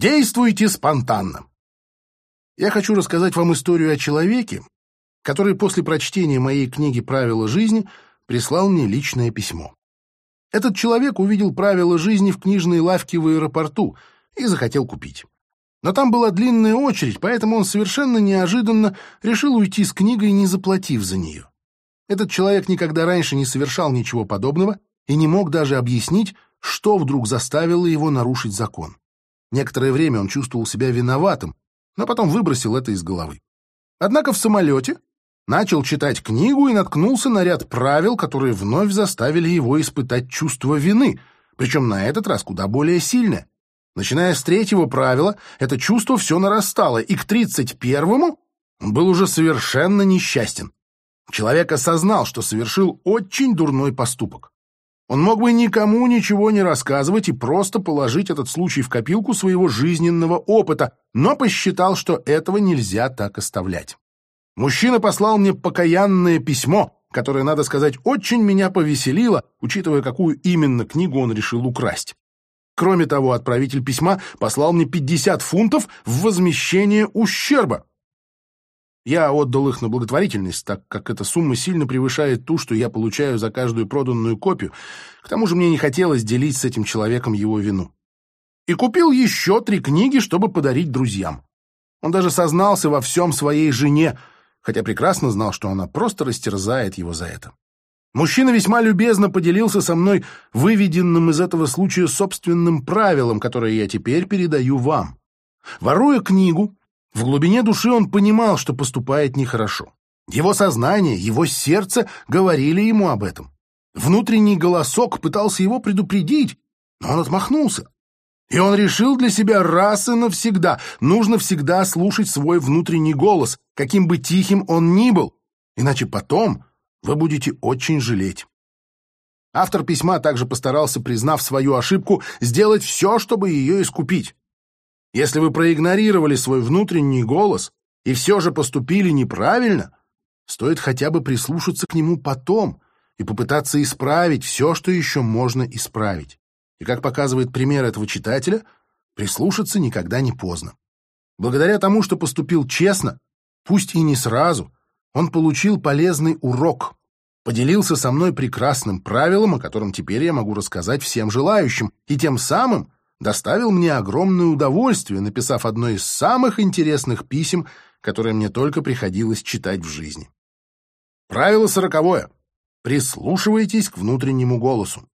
Действуйте спонтанно. Я хочу рассказать вам историю о человеке, который после прочтения моей книги «Правила жизни» прислал мне личное письмо. Этот человек увидел правила жизни в книжной лавке в аэропорту и захотел купить. Но там была длинная очередь, поэтому он совершенно неожиданно решил уйти с книгой, не заплатив за нее. Этот человек никогда раньше не совершал ничего подобного и не мог даже объяснить, что вдруг заставило его нарушить закон. Некоторое время он чувствовал себя виноватым, но потом выбросил это из головы. Однако в самолете начал читать книгу и наткнулся на ряд правил, которые вновь заставили его испытать чувство вины, причем на этот раз куда более сильное. Начиная с третьего правила, это чувство все нарастало, и к тридцать первому он был уже совершенно несчастен. Человек осознал, что совершил очень дурной поступок. Он мог бы никому ничего не рассказывать и просто положить этот случай в копилку своего жизненного опыта, но посчитал, что этого нельзя так оставлять. Мужчина послал мне покаянное письмо, которое, надо сказать, очень меня повеселило, учитывая, какую именно книгу он решил украсть. Кроме того, отправитель письма послал мне 50 фунтов в возмещение ущерба. Я отдал их на благотворительность, так как эта сумма сильно превышает ту, что я получаю за каждую проданную копию. К тому же мне не хотелось делить с этим человеком его вину. И купил еще три книги, чтобы подарить друзьям. Он даже сознался во всем своей жене, хотя прекрасно знал, что она просто растерзает его за это. Мужчина весьма любезно поделился со мной выведенным из этого случая собственным правилом, которое я теперь передаю вам. Воруя книгу, в глубине души он понимал, что поступает нехорошо. Его сознание, его сердце говорили ему об этом. Внутренний голосок пытался его предупредить, но он отмахнулся. И он решил для себя раз и навсегда, нужно всегда слушать свой внутренний голос, каким бы тихим он ни был, иначе потом вы будете очень жалеть. Автор письма также постарался, признав свою ошибку, сделать все, чтобы ее искупить. Если вы проигнорировали свой внутренний голос и все же поступили неправильно, стоит хотя бы прислушаться к нему потом и попытаться исправить все, что еще можно исправить. И как показывает пример этого читателя, прислушаться никогда не поздно. Благодаря тому, что поступил честно, пусть и не сразу, он получил полезный урок, поделился со мной прекрасным правилом, о котором теперь я могу рассказать всем желающим, и тем самым доставил мне огромное удовольствие, написав одно из самых интересных писем, которые мне только приходилось читать в жизни. Правило сороковое. Прислушивайтесь к внутреннему голосу.